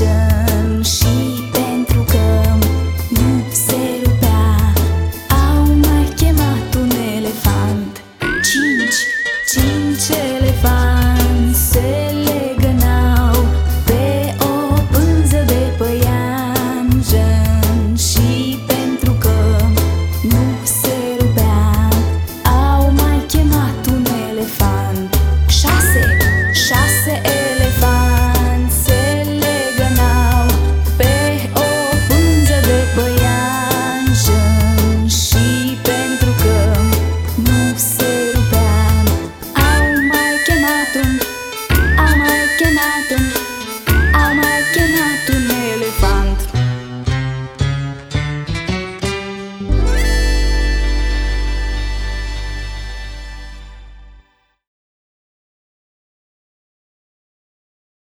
emotions.